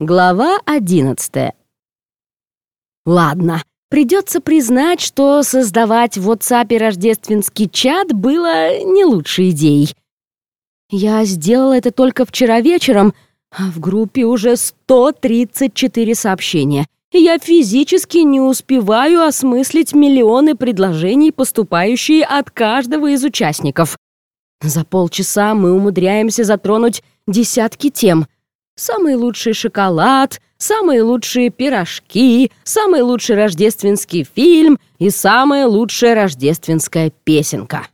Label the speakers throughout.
Speaker 1: Глава одиннадцатая. Ладно, придется признать, что создавать в WhatsApp рождественский чат было не лучшей идеей. Я сделала это только вчера вечером, а в группе уже 134 сообщения, и я физически не успеваю осмыслить миллионы предложений, поступающие от каждого из участников. За полчаса мы умудряемся затронуть десятки тем — Самый лучший шоколад, самые лучшие пирожки, самый лучший рождественский фильм и самая лучшая рождественская песенка.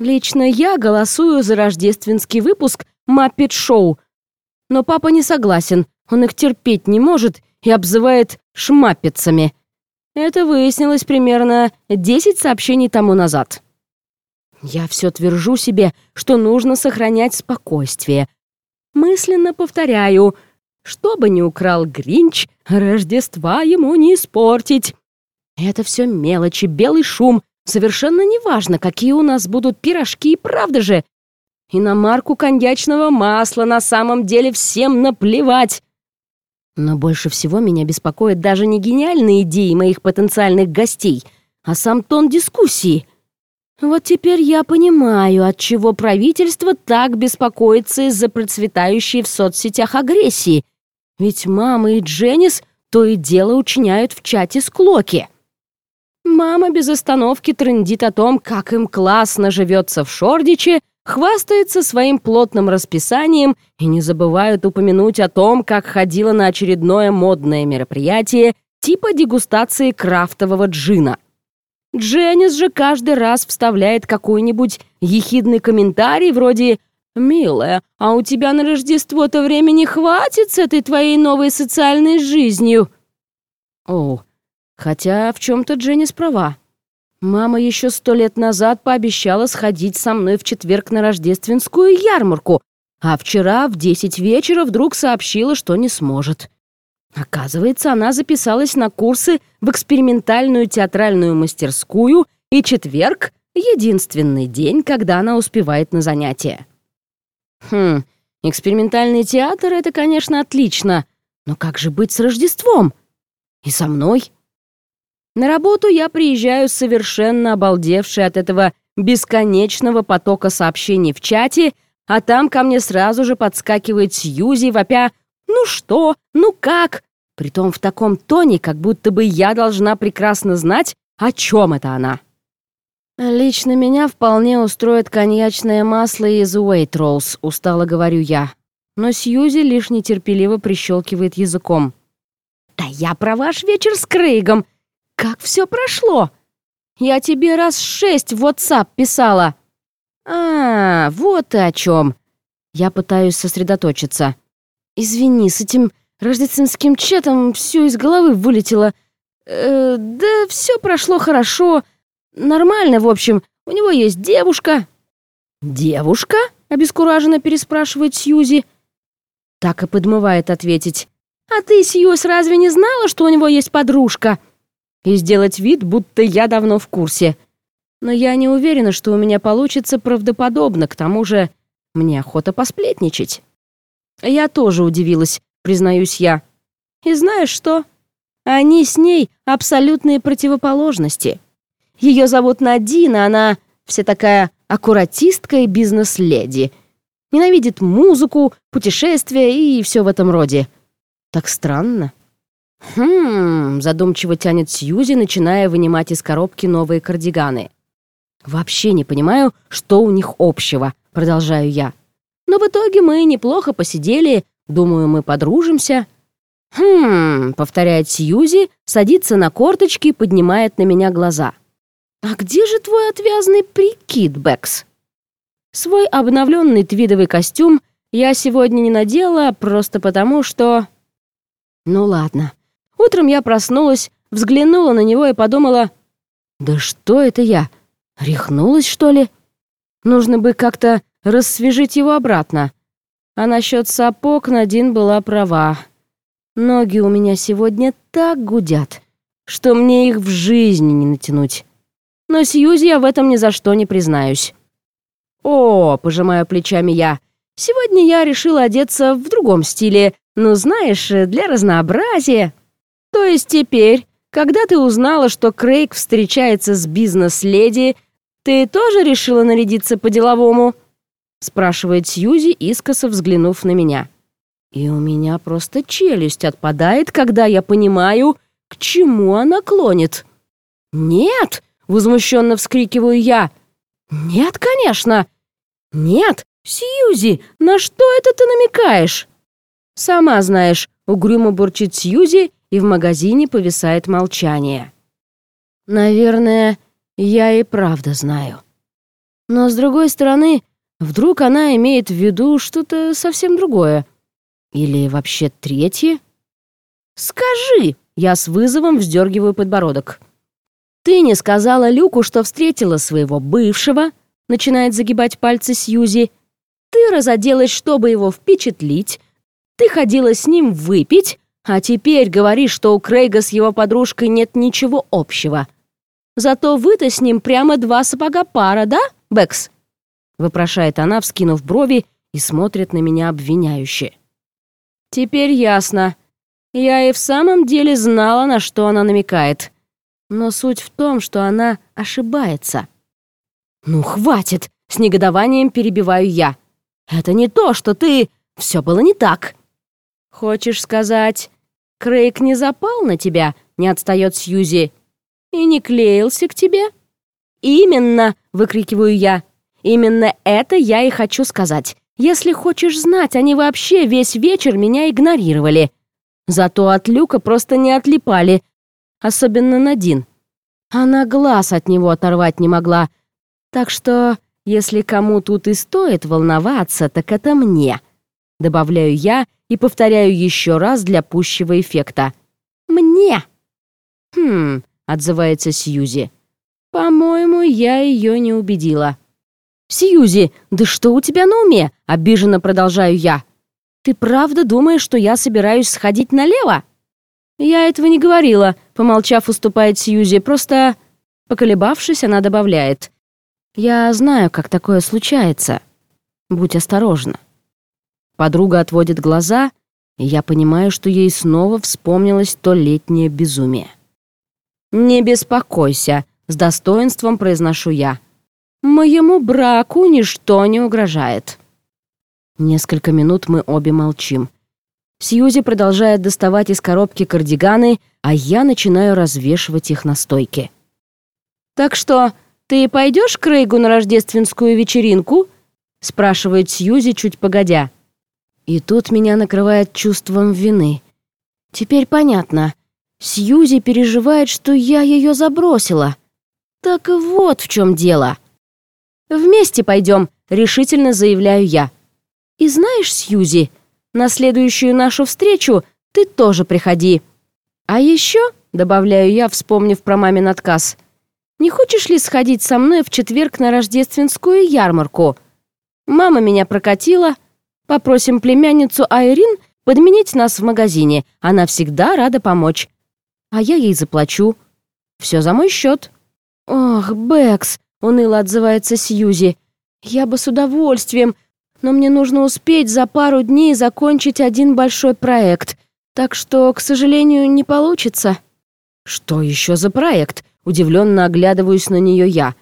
Speaker 1: Лично я голосую за рождественский выпуск «Маппет Шоу», но папа не согласен, он их терпеть не может и обзывает «шмаппетцами». Это выяснилось примерно 10 сообщений тому назад. Я все твержу себе, что нужно сохранять спокойствие, мысленно повторяю, что бы ни украл Гринч, Рождества ему не испортить. Это все мелочи, белый шум. Совершенно неважно, какие у нас будут пирожки, правда же? И на марку коньячного масла на самом деле всем наплевать. Но больше всего меня беспокоят даже не гениальные идеи моих потенциальных гостей, а сам тон дискуссии — вот теперь я понимаю, от чего правительство так беспокоится из-за процветающей в соцсетях агрессии. Ведь мама и Дженнис то и дело учиняют в чате склоки. Мама без остановки трындит о том, как им классно живется в Шордиче, хвастается своим плотным расписанием и не забывает упомянуть о том, как ходила на очередное модное мероприятие типа дегустации крафтового джина — Дженнис же каждый раз вставляет какой-нибудь ехидный комментарий вроде «Милая, а у тебя на Рождество-то времени хватит с этой твоей новой социальной жизнью?» О, хотя в чем-то Дженнис права. Мама еще сто лет назад пообещала сходить со мной в четверг на рождественскую ярмарку, а вчера в десять вечера вдруг сообщила, что не сможет. Оказывается, она записалась на курсы в экспериментальную театральную мастерскую, и четверг — единственный день, когда она успевает на занятия. Хм, экспериментальный театр — это, конечно, отлично, но как же быть с Рождеством? И со мной? На работу я приезжаю совершенно обалдевший от этого бесконечного потока сообщений в чате, а там ко мне сразу же подскакивает Сьюзи, вопя «Ну что? Ну как?» Притом в таком тоне, как будто бы я должна прекрасно знать, о чем это она. «Лично меня вполне устроит коньячное масло из Уэйтроллс», — устало говорю я. Но Сьюзи лишь нетерпеливо прищелкивает языком. «Да я про ваш вечер с Крейгом! Как все прошло! Я тебе раз шесть в WhatsApp писала!» «А, вот ты о чем!» Я пытаюсь сосредоточиться. Извини, с этим рождественским чатом все из головы вылетело. Э, да все прошло хорошо. Нормально, в общем. У него есть девушка». «Девушка?» — обескураженно переспрашивает Сьюзи. Так и подмывает ответить. «А ты, Сьюз, разве не знала, что у него есть подружка?» И сделать вид, будто я давно в курсе. Но я не уверена, что у меня получится правдоподобно, к тому же мне охота посплетничать. Я тоже удивилась, признаюсь я. И знаешь что? Они с ней абсолютные противоположности. Ее зовут Надина, она вся такая аккуратистка и бизнес-леди. Ненавидит музыку, путешествия и все в этом роде. Так странно. «Хм...» — задумчиво тянет Сьюзи, начиная вынимать из коробки новые кардиганы. «Вообще не понимаю, что у них общего», — продолжаю я. Но в итоге мы неплохо посидели, думаю, мы подружимся». «Хм...» — повторяет Сьюзи, садится на корточки и поднимает на меня глаза. «А где же твой отвязный прикид, Бэкс?» Свой обновленный твидовый костюм я сегодня не надела просто потому, что... Ну ладно. Утром я проснулась, взглянула на него и подумала... Да что это я? Рехнулась, что ли? Нужно бы как-то рассвежить его обратно. А насчет сапог Надин была права. Ноги у меня сегодня так гудят, что мне их в жизни не натянуть. Но Сьюзи я в этом ни за что не признаюсь. «О», — пожимаю плечами я, — «сегодня я решила одеться в другом стиле, Ну, знаешь, для разнообразия. То есть теперь, когда ты узнала, что Крейг встречается с бизнес-леди, ты тоже решила нарядиться по-деловому?» Спрашивает Сьюзи, искоса взглянув на меня. И у меня просто челюсть отпадает, когда я понимаю, к чему она клонит. «Нет!» — возмущенно вскрикиваю я. «Нет, конечно!» «Нет, Сьюзи, на что это ты намекаешь?» «Сама знаешь», — угрюмо бурчит Сьюзи, и в магазине повисает молчание. «Наверное, я и правда знаю. Но, с другой стороны, вдруг она имеет в виду что-то совсем другое. Или вообще третье?» «Скажи!» — я с вызовом вздергиваю подбородок. «Ты не сказала Люку, что встретила своего бывшего?» — начинает загибать пальцы Сьюзи. «Ты разоделась, чтобы его впечатлить. Ты ходила с ним выпить, а теперь говоришь, что у Крейга с его подружкой нет ничего общего. Зато вы-то с ним прямо два сапога пара, да, Бэкс?» — вопрошает она, вскинув брови и смотрит на меня обвиняюще. «Теперь ясно. Я и в самом деле знала, на что она намекает. Но суть в том, что она ошибается. «Ну, хватит!» — с негодованием перебиваю я. «Это не то, что ты... Все было не так!» «Хочешь сказать, Крейг не запал на тебя?» — не отстает Сьюзи. «И не клеился к тебе?» «Именно!» — выкрикиваю я. «Именно это я и хочу сказать. Если хочешь знать, они вообще весь вечер меня игнорировали. Зато от Люка просто не отлипали, особенно Надин. Она глаз от него оторвать не могла. Так что, если кому тут и стоит волноваться, так это мне. Добавляю я и повторяю еще раз для пущего эффекта. «Мне!» «Хм», — отзывается Сьюзи. «По-моему, я ее не убедила». «Сьюзи, да что у тебя на уме?» — обиженно продолжаю я. «Ты правда думаешь, что я собираюсь сходить налево?» «Я этого не говорила», — помолчав, уступает Сьюзи. «Просто...» Поколебавшись, она добавляет. «Я знаю, как такое случается. Будь осторожна». Подруга отводит глаза, и я понимаю, что ей снова вспомнилось то летнее безумие. «Не беспокойся», — с достоинством произношу я. «Моему браку ничто не угрожает». Несколько минут мы обе молчим. Сьюзи продолжает доставать из коробки кардиганы, а я начинаю развешивать их на стойке. «Так что, ты пойдешь к Рейгу на рождественскую вечеринку?» спрашивает Сьюзи чуть погодя. И тут меня накрывает чувством вины. Теперь понятно. Сьюзи переживает, что я ее забросила. Так вот в чем дело. «Вместе пойдем», — решительно заявляю я. «И знаешь, Сьюзи, на следующую нашу встречу ты тоже приходи. А еще, добавляю я, вспомнив про мамин отказ, не хочешь ли сходить со мной в четверг на рождественскую ярмарку? Мама меня прокатила. Попросим племянницу Айрин подменить нас в магазине. Она всегда рада помочь. А я ей заплачу. Все за мой счет. Ох, Бэкс, уныло отзывается Сьюзи. Я бы с удовольствием, но мне нужно успеть за пару дней закончить один большой проект, так что, к сожалению, не получится». «Что еще за проект?» Удивленно оглядываюсь на нее я.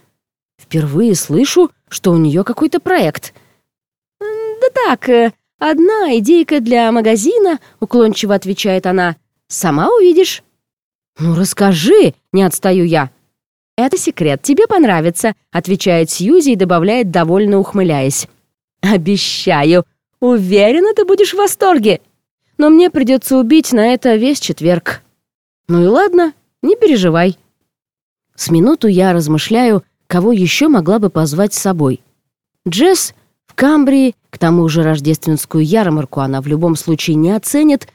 Speaker 1: Впервые слышу, что у нее какой-то проект. «Да так, э, одна идейка для магазина», — уклончиво отвечает она. «Сама увидишь». «Ну, расскажи», — не отстаю я. «Это секрет, тебе понравится», — отвечает Сьюзи и добавляет, довольно ухмыляясь. «Обещаю. Уверена, ты будешь в восторге. Но мне придется убить на это весь четверг». «Ну и ладно, не переживай». С минуту я размышляю, кого еще могла бы позвать с собой. Джесс в Камбрии, к тому же рождественскую ярмарку она в любом случае не оценит,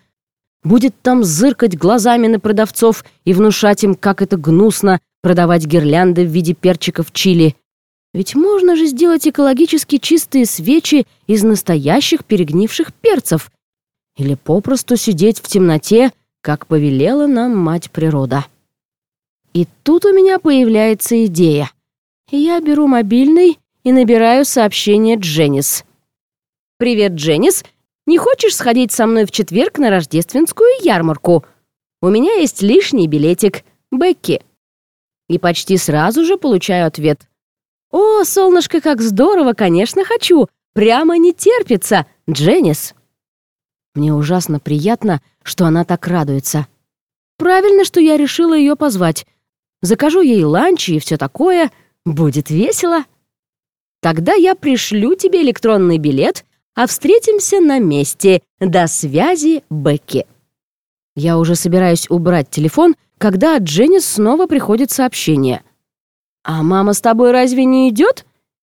Speaker 1: будет там зыркать глазами на продавцов и внушать им, как это гнусно продавать гирлянды в виде перчиков чили. Ведь можно же сделать экологически чистые свечи из настоящих перегнивших перцев. Или попросту сидеть в темноте, как повелела нам мать природа. И тут у меня появляется идея. Я беру мобильный и набираю сообщение Дженнис. «Привет, Дженнис. Не хочешь сходить со мной в четверг на рождественскую ярмарку? У меня есть лишний билетик. Бекки». И почти сразу же получаю ответ. «О, солнышко, как здорово, конечно, хочу. Прямо не терпится. Дженнис». Мне ужасно приятно, что она так радуется. Правильно, что я решила ее позвать. Закажу ей ланч и все такое. Будет весело. Тогда я пришлю тебе электронный билет, а встретимся на месте. До связи, Бекки. Я уже собираюсь убрать телефон, когда от Дженнис снова приходит сообщение. «А мама с тобой разве не идет?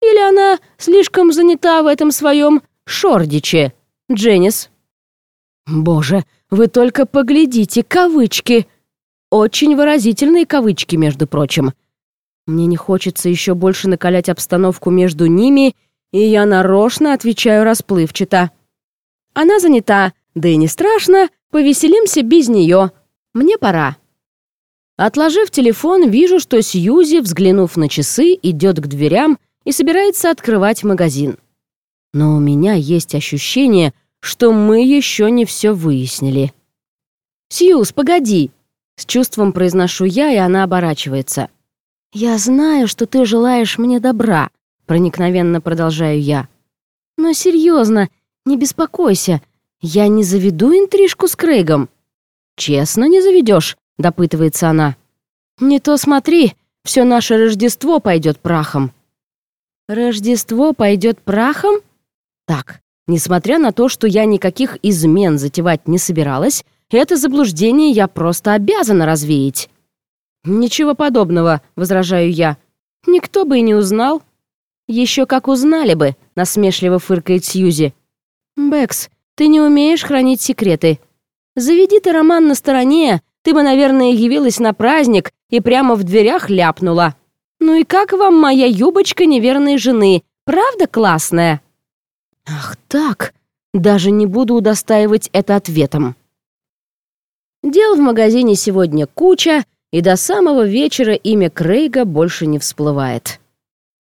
Speaker 1: Или она слишком занята в этом своем шордиче, Дженнис?» «Боже, вы только поглядите, кавычки!» Очень выразительные кавычки, между прочим. Мне не хочется еще больше накалять обстановку между ними, и я нарочно отвечаю расплывчато. Она занята, да и не страшно, повеселимся без нее. Мне пора. Отложив телефон, вижу, что Сьюзи, взглянув на часы, идет к дверям и собирается открывать магазин. Но у меня есть ощущение, что мы еще не все выяснили. «Сьюз, погоди!» С чувством произношу я, и она оборачивается. «Я знаю, что ты желаешь мне добра», — проникновенно продолжаю я. «Но серьезно, не беспокойся, я не заведу интрижку с Крейгом». «Честно не заведешь?» — допытывается она. «Не то смотри, все наше Рождество пойдет прахом». «Рождество пойдет прахом?» «Так, несмотря на то, что я никаких измен затевать не собиралась, это заблуждение я просто обязана развеять». «Ничего подобного», — возражаю я. «Никто бы и не узнал». «Еще как узнали бы», — насмешливо фыркает Сьюзи. «Бэкс, ты не умеешь хранить секреты. Заведи ты роман на стороне, ты бы, наверное, явилась на праздник и прямо в дверях ляпнула. Ну и как вам моя юбочка неверной жены? Правда классная?» «Ах так!» Даже не буду удостаивать это ответом. Дел в магазине сегодня куча, и до самого вечера имя Крейга больше не всплывает.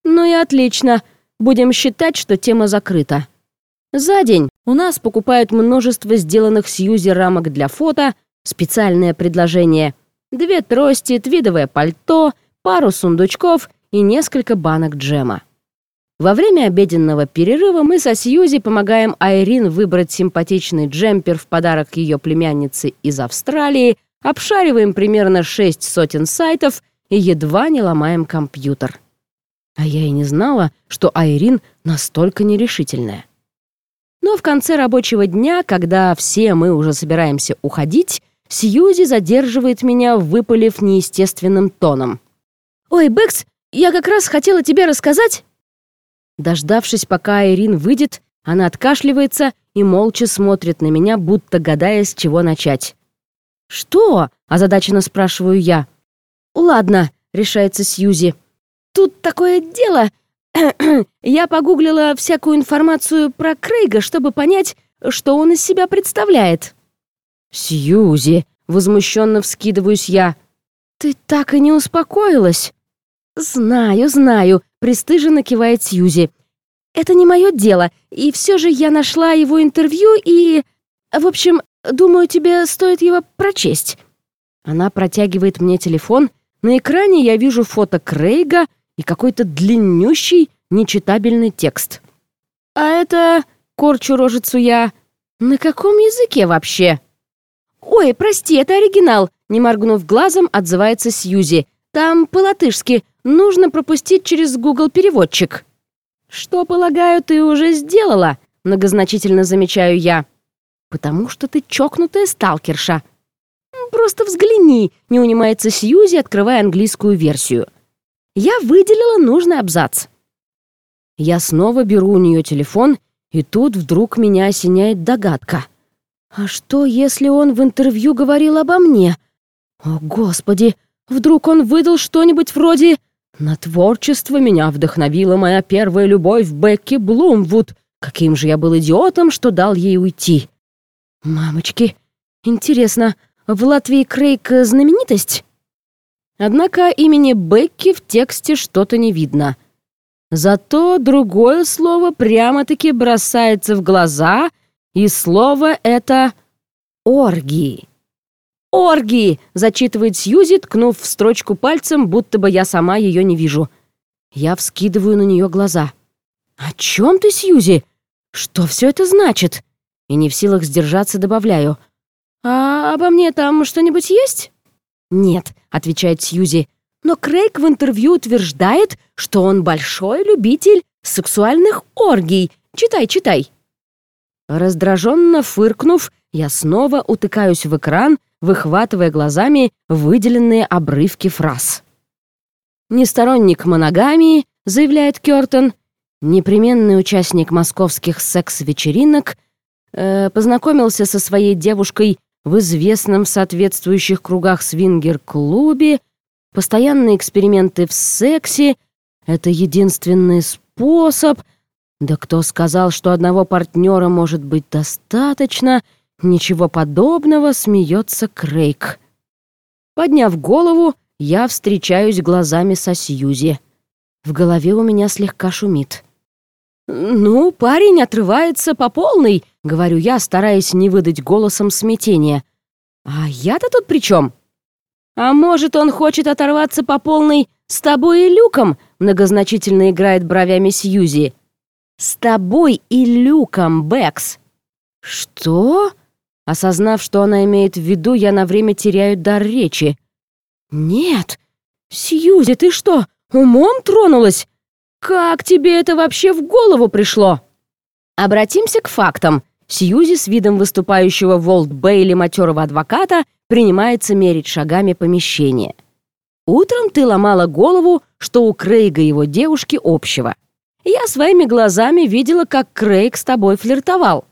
Speaker 1: Ну и отлично, будем считать, что тема закрыта. За день у нас покупают множество сделанных с Юзи рамок для фото, специальное предложение, две трости, твидовое пальто, пару сундучков и несколько банок джема. Во время обеденного перерыва мы со Сьюзи помогаем Айрин выбрать симпатичный джемпер в подарок ее племяннице из Австралии, обшариваем примерно шесть сотен сайтов и едва не ломаем компьютер. А я и не знала, что Айрин настолько нерешительная. Но в конце рабочего дня, когда все мы уже собираемся уходить, Сьюзи задерживает меня, выпалив неестественным тоном. «Ой, Бэкс, я как раз хотела тебе рассказать...» Дождавшись, пока Ирин выйдет, она откашливается и молча смотрит на меня, будто гадая, с чего начать. «Что?» — озадаченно спрашиваю я. «Ладно», — решается Сьюзи. «Тут такое дело. я погуглила всякую информацию про Крейга, чтобы понять, что он из себя представляет». «Сьюзи!» — возмущенно вскидываюсь я. «Ты так и не успокоилась?» «Знаю, знаю», — пристыженно кивает Сьюзи. «Это не мое дело, и все же я нашла его интервью и... В общем, думаю, тебе стоит его прочесть». Она протягивает мне телефон. На экране я вижу фото Крейга и какой-то длиннющий, нечитабельный текст. «А это...» — корчу рожицу я. «На каком языке вообще?» «Ой, прости, это оригинал», — не моргнув глазом, отзывается Сьюзи. «Там по-латышски, нужно пропустить через Google переводчик «Что, полагаю, ты уже сделала?» — многозначительно замечаю я. «Потому что ты чокнутая сталкерша». «Просто взгляни», — не унимается Сьюзи, открывая английскую версию. «Я выделила нужный абзац». Я снова беру у нее телефон, и тут вдруг меня осеняет догадка. «А что, если он в интервью говорил обо мне?» «О, Господи! Вдруг он выдал что-нибудь вроде на творчество меня вдохновила моя первая любовь Бекки Блумвуд. Каким же я был идиотом, что дал ей уйти. Мамочки, интересно, в Латвии Крейг знаменитость? Однако имени Бекки в тексте что-то не видно. Зато другое слово прямо-таки бросается в глаза, и слово это «оргии». «Оргии!» — зачитывает Сьюзи, ткнув в строчку пальцем, будто бы я сама ее не вижу. Я вскидываю на нее глаза. «О чем ты, Сьюзи? Что все это значит?» И не в силах сдержаться, добавляю. «А обо мне там что-нибудь есть?» «Нет», — отвечает Сьюзи. «Но Крейг в интервью утверждает, что он большой любитель сексуальных оргий. Читай, читай». Раздраженно фыркнув, я снова утыкаюсь в экран, выхватывая глазами выделенные обрывки фраз. «Не сторонник моногамии», — заявляет Кёртон, непременный участник московских секс-вечеринок, э, познакомился со своей девушкой в известном в соответствующих кругах свингер-клубе, постоянные эксперименты в сексе — это единственный способ. Да кто сказал, что одного партнера может быть достаточно? Ничего подобного, смеется Крейг. Подняв голову, я встречаюсь глазами со Сьюзи. В голове у меня слегка шумит. «Ну, парень отрывается по полной», — говорю я, стараясь не выдать голосом смятения. «А я-то тут при чем?» «А может, он хочет оторваться по полной с тобой и Люком?» — многозначительно играет бровями Сьюзи. «С тобой и Люком, Бэкс». «Что?» Осознав, что она имеет в виду, я на время теряю дар речи. «Нет! Сьюзи, ты что, умом тронулась? Как тебе это вообще в голову пришло?» Обратимся к фактам. Сьюзи с видом выступающего Волт Бейли матерого адвоката принимается мерить шагами помещение. Утром ты ломала голову, что у Крейга его девушки общего. Я своими глазами видела, как Крейг с тобой флиртовал.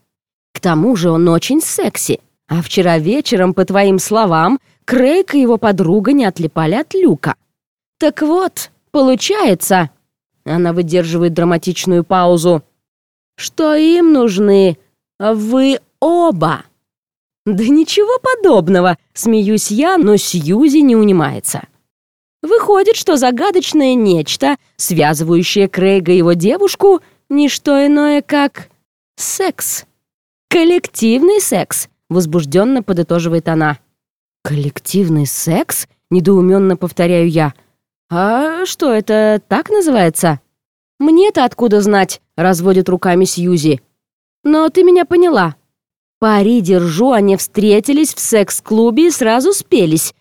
Speaker 1: К тому же он очень секси. А вчера вечером, по твоим словам, Крейг и его подруга не отлипали от люка. Так вот, получается... Она выдерживает драматичную паузу. Что им нужны вы оба. Да ничего подобного, смеюсь я, но Сьюзи не унимается. Выходит, что загадочное нечто, связывающее Крейга и его девушку, не что иное, как секс. Коллективный секс, возбужденно подытоживает она. Коллективный секс? Недоуменно повторяю я. А что, это так называется? Мне-то откуда знать, разводит руками Сьюзи. Но ты меня поняла. Пари держу, они встретились в секс-клубе и сразу спелись.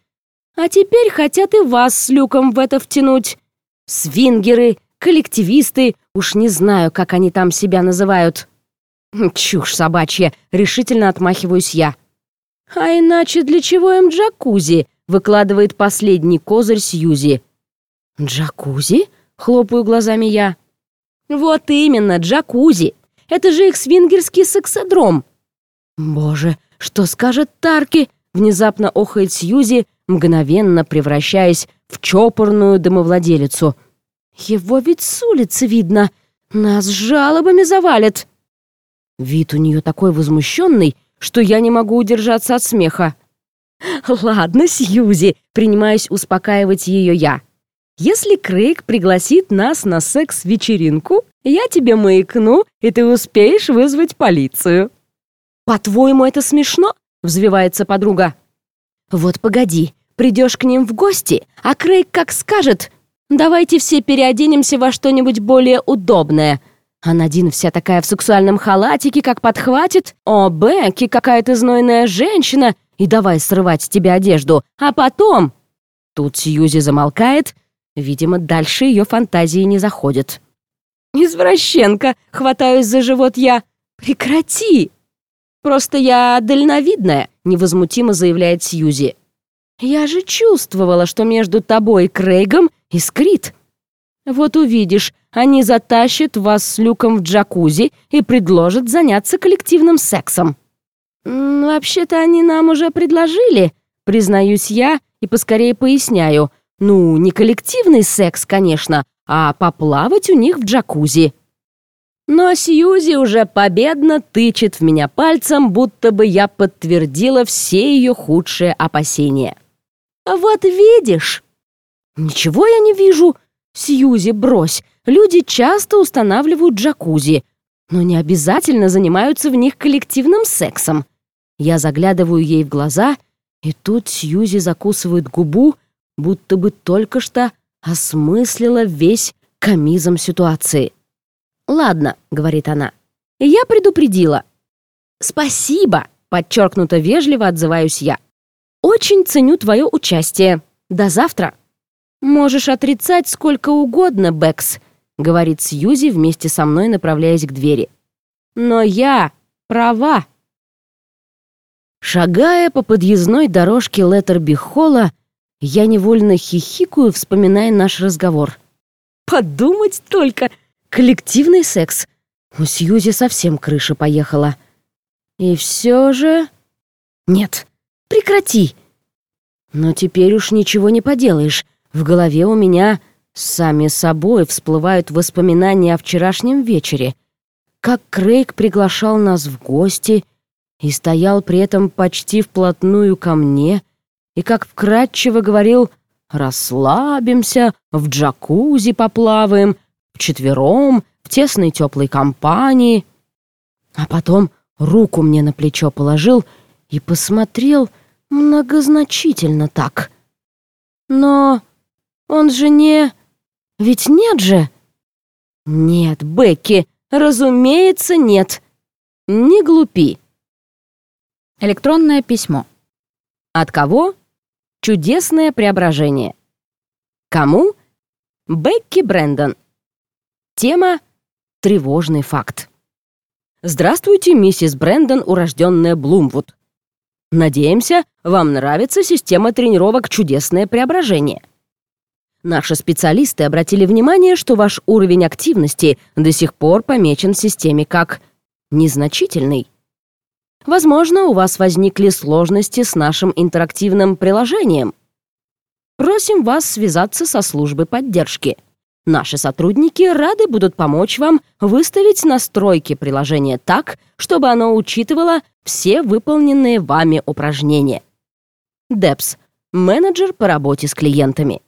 Speaker 1: А теперь хотят и вас с Люком в это втянуть. Свингеры, коллективисты, уж не знаю, как они там себя называют. Хм, чушь собачья, решительно отмахиваюсь я. А иначе для чего им джакузи? Выкладывает последний козырь Сьюзи. Джакузи? Хлопаю глазами я. Вот именно, джакузи. Это же их свингерский сексодром. Боже, что скажет Тарки? Внезапно охает Сьюзи, мгновенно превращаясь в чопорную домовладелицу. «Его ведь с улицы видно. Нас жалобами завалят». Вид у нее такой возмущенный, что я не могу удержаться от смеха. «Ладно, Сьюзи», — принимаюсь успокаивать ее я. «Если Крейг пригласит нас на секс-вечеринку, я тебе маякну, и ты успеешь вызвать полицию». «По-твоему, это смешно?» — взвивается подруга. «Вот погоди, придешь к ним в гости, а Крейг как скажет, давайте все переоденемся во что-нибудь более удобное». А Надин вся такая в сексуальном халатике, как подхватит. О, Бекки, какая ты знойная женщина, и давай срывать с тебя одежду. А потом... Тут Сьюзи замолкает. Видимо, дальше ее фантазии не заходят. «Извращенка!» — хватаюсь за живот я. «Прекрати!» «Просто я дальновидная», — невозмутимо заявляет Сьюзи. «Я же чувствовала, что между тобой и Крейгом искрит. Вот увидишь, они затащат вас с Люком в джакузи и предложат заняться коллективным сексом». «Вообще-то они нам уже предложили», — признаюсь я и поскорее поясняю. «Ну, не коллективный секс, конечно, а поплавать у них в джакузи». Но Сьюзи уже победно тычет в меня пальцем, будто бы я подтвердила все ее худшие опасения. «Вот видишь!» «Ничего я не вижу!» «Сьюзи, брось! Люди часто устанавливают джакузи. но не обязательно занимаются в них коллективным сексом. Я заглядываю ей в глаза, и тут Сьюзи закусывает губу, будто бы только что осмыслила весь комизм ситуации. «Ладно», — говорит она, — «я предупредила». «Спасибо», — подчеркнуто вежливо отзываюсь я. «Очень ценю твое участие. До завтра». «Можешь отрицать сколько угодно, Бэкс», — говорит Сьюзи вместе со мной, направляясь к двери. «Но я права». Шагая по подъездной дорожке Леттерби-холла, я невольно хихикаю, вспоминая наш разговор. «Подумать только! Коллективный секс! У Сьюзи совсем крыша поехала. И все же... Нет, прекрати!» Но теперь уж ничего не поделаешь. В голове у меня Сами собой всплывают воспоминания о вчерашнем вечере, как Крейг приглашал нас в гости и стоял при этом почти вплотную ко мне, и как вкратчиво говорил «расслабимся, в джакузи поплаваем, вчетвером, в тесной теплой компании». А потом руку мне на плечо положил и посмотрел многозначительно так. Но он же не... Ведь нет же!» «Нет, Бекки, разумеется, нет. Не глупи».
Speaker 2: Электронное письмо.
Speaker 1: От кого? Чудесное преображение. Кому? Бекки Брэндон. Тема «Тревожный факт». Здравствуйте, миссис Брэндон, урожденная Блумвуд. Надеемся, вам нравится система тренировок «Чудесное преображение». Наши специалисты обратили внимание, что ваш уровень активности до сих пор помечен в системе как незначительный. Возможно, у вас возникли сложности с нашим интерактивным приложением. Просим вас связаться со службой поддержки. Наши сотрудники рады будут помочь вам выставить настройки приложения так, чтобы оно учитывало все выполненные вами упражнения. DEPS – менеджер по работе с клиентами.